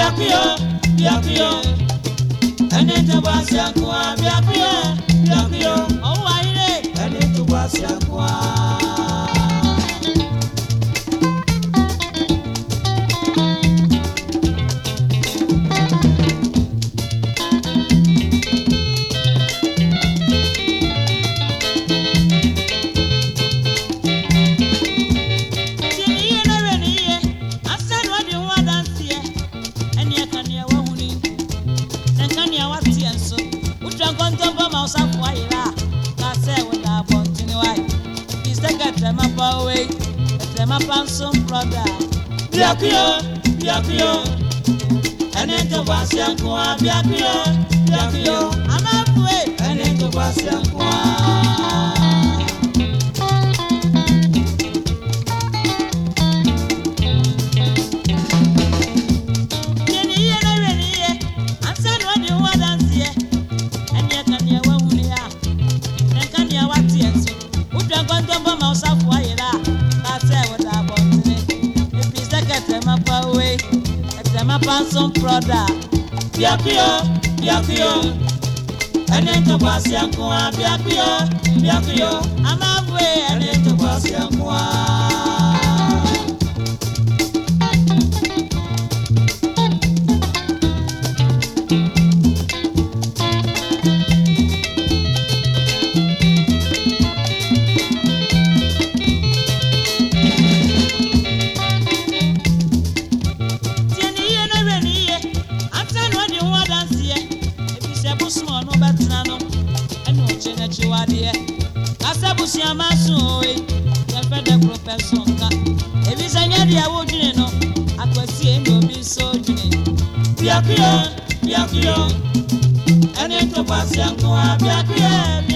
Siakuyo, Siakuyo, and then the was safu ayira na sɛ wɔda abɔnten wa yi bisɛgɛ tɛmɛ pa owe tɛmɛ pa nso brɔda. biakuyo biakuyo ɛne ntɔkwa seɛ nkoa biakuyo biakuyo anafue ɛne ntɔkwa handsome brother. Biakuyo, biakuyo. Ẹni tó pa sí ẹkún wa, biakuyo, biakuyo. A máa ń Small no better bɛtena no ɛna ɔkye n'akyiwadeɛ asɛ busua ma so oe yɛfɛ dɛ kuro pɛ so nka ebi sɛ nyɛ deɛ wodwene no akwasi ɛna obi nso dwene biakuyo biakuyo ɛne ntɔkwasi nkoa biakuyo.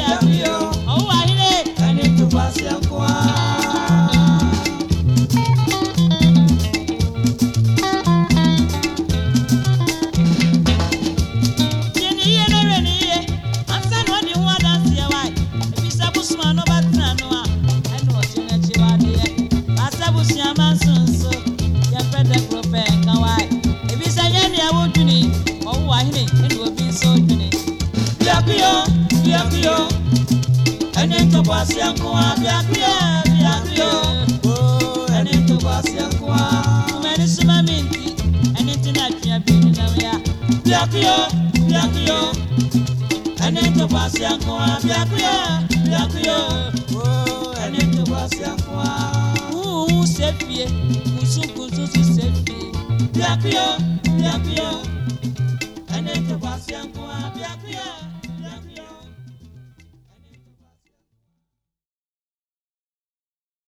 tó bá sí ẹkún wa bí adúyẹ bí adúyẹ oh, o ẹni tó bá sí ẹkún wa. Mo ẹni súnmọ́ mi ntí ẹni tí náà tiẹ̀ bí mi náà yá. Bí akúyọ bí akúyọ oh, ẹni tó bá sí ẹkún wa bí akúyọ bí